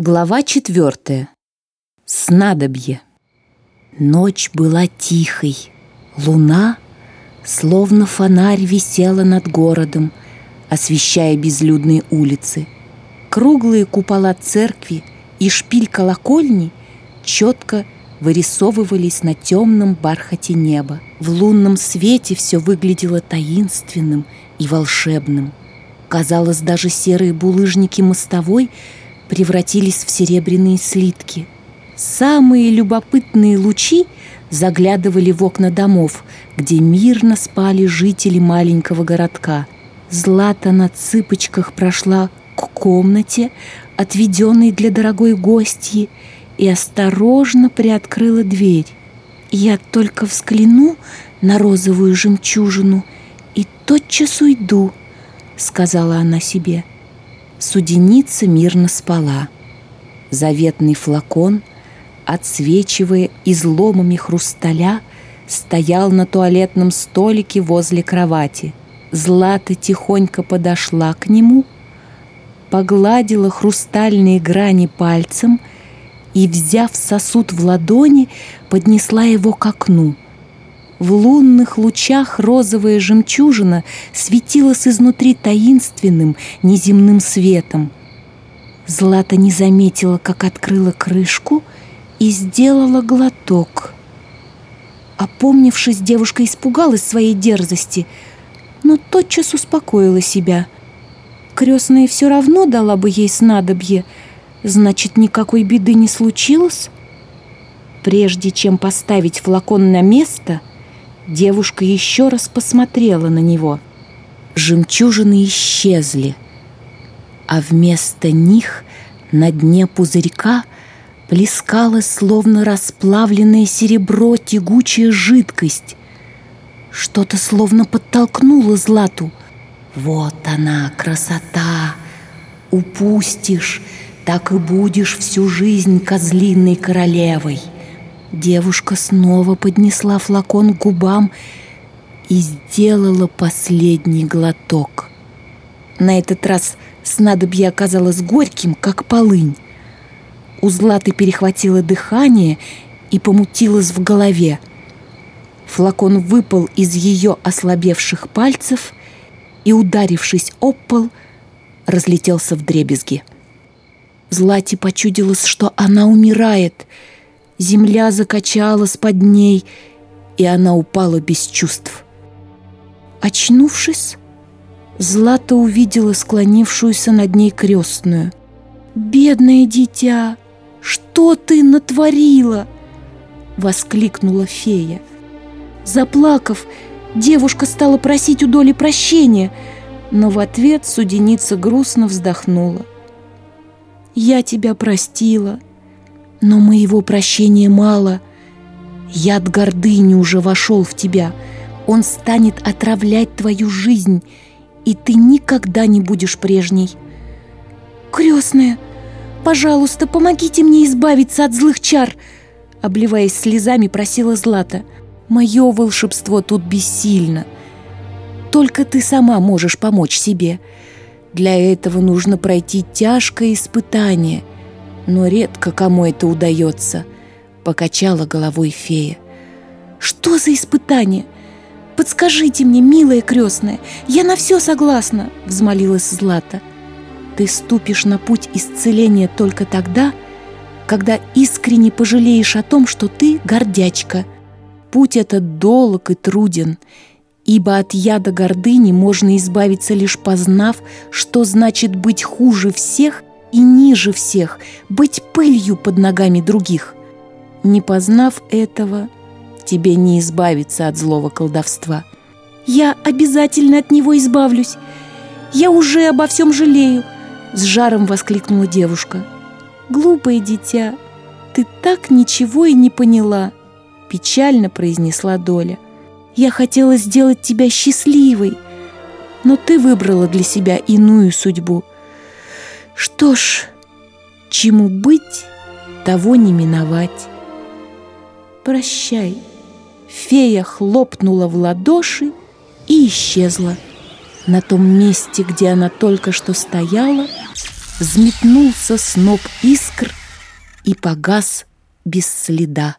Глава четвертая. Снадобье. Ночь была тихой. Луна, словно фонарь, висела над городом, освещая безлюдные улицы. Круглые купола церкви и шпиль колокольни четко вырисовывались на темном бархате неба. В лунном свете все выглядело таинственным и волшебным. Казалось, даже серые булыжники мостовой – превратились в серебряные слитки. Самые любопытные лучи заглядывали в окна домов, где мирно спали жители маленького городка. Злата на цыпочках прошла к комнате, отведенной для дорогой гостьи, и осторожно приоткрыла дверь. Я только взгляну на розовую жемчужину и тотчас уйду, сказала она себе. — Суденица мирно спала. Заветный флакон, отсвечивая изломами хрусталя, стоял на туалетном столике возле кровати. Злата тихонько подошла к нему, погладила хрустальные грани пальцем и, взяв сосуд в ладони, поднесла его к окну – в лунных лучах розовая жемчужина светилась изнутри таинственным неземным светом. Злата не заметила, как открыла крышку и сделала глоток. Опомнившись, девушка испугалась своей дерзости, но тотчас успокоила себя. Крестная все равно дала бы ей снадобье, значит, никакой беды не случилось? Прежде чем поставить флакон на место – Девушка еще раз посмотрела на него. Жемчужины исчезли, а вместо них на дне пузырька плескалась, словно расплавленное серебро, тягучая жидкость. Что-то словно подтолкнуло Злату. «Вот она, красота! Упустишь, так и будешь всю жизнь козлиной королевой!» Девушка снова поднесла флакон к губам и сделала последний глоток. На этот раз снадобье оказалось горьким, как полынь. У Златы перехватило дыхание и помутилось в голове. Флакон выпал из ее ослабевших пальцев и, ударившись об пол, разлетелся в дребезги. Злате почудилось, что она умирает — Земля закачалась под ней, и она упала без чувств. Очнувшись, Злата увидела склонившуюся над ней крестную. «Бедное дитя, что ты натворила?» Воскликнула фея. Заплакав, девушка стала просить у Доли прощения, но в ответ суденица грустно вздохнула. «Я тебя простила», но моего прощения мало. Яд гордыни уже вошел в тебя. Он станет отравлять твою жизнь, и ты никогда не будешь прежней. Крестная, пожалуйста, помогите мне избавиться от злых чар, обливаясь слезами, просила Злата. Мое волшебство тут бессильно. Только ты сама можешь помочь себе. Для этого нужно пройти тяжкое испытание — но редко кому это удается», — покачала головой фея. «Что за испытание? Подскажите мне, милая крестная, я на все согласна», — взмолилась Злата. «Ты ступишь на путь исцеления только тогда, когда искренне пожалеешь о том, что ты гордячка. Путь этот долг и труден, ибо от яда гордыни можно избавиться лишь познав, что значит быть хуже всех и ниже всех, быть пылью под ногами других. Не познав этого, тебе не избавиться от злого колдовства. Я обязательно от него избавлюсь. Я уже обо всем жалею, с жаром воскликнула девушка. Глупое дитя, ты так ничего и не поняла, печально произнесла Доля. Я хотела сделать тебя счастливой, но ты выбрала для себя иную судьбу — что ж, чему быть, того не миновать. Прощай. Фея хлопнула в ладоши и исчезла. На том месте, где она только что стояла, взметнулся сноп искр и погас без следа.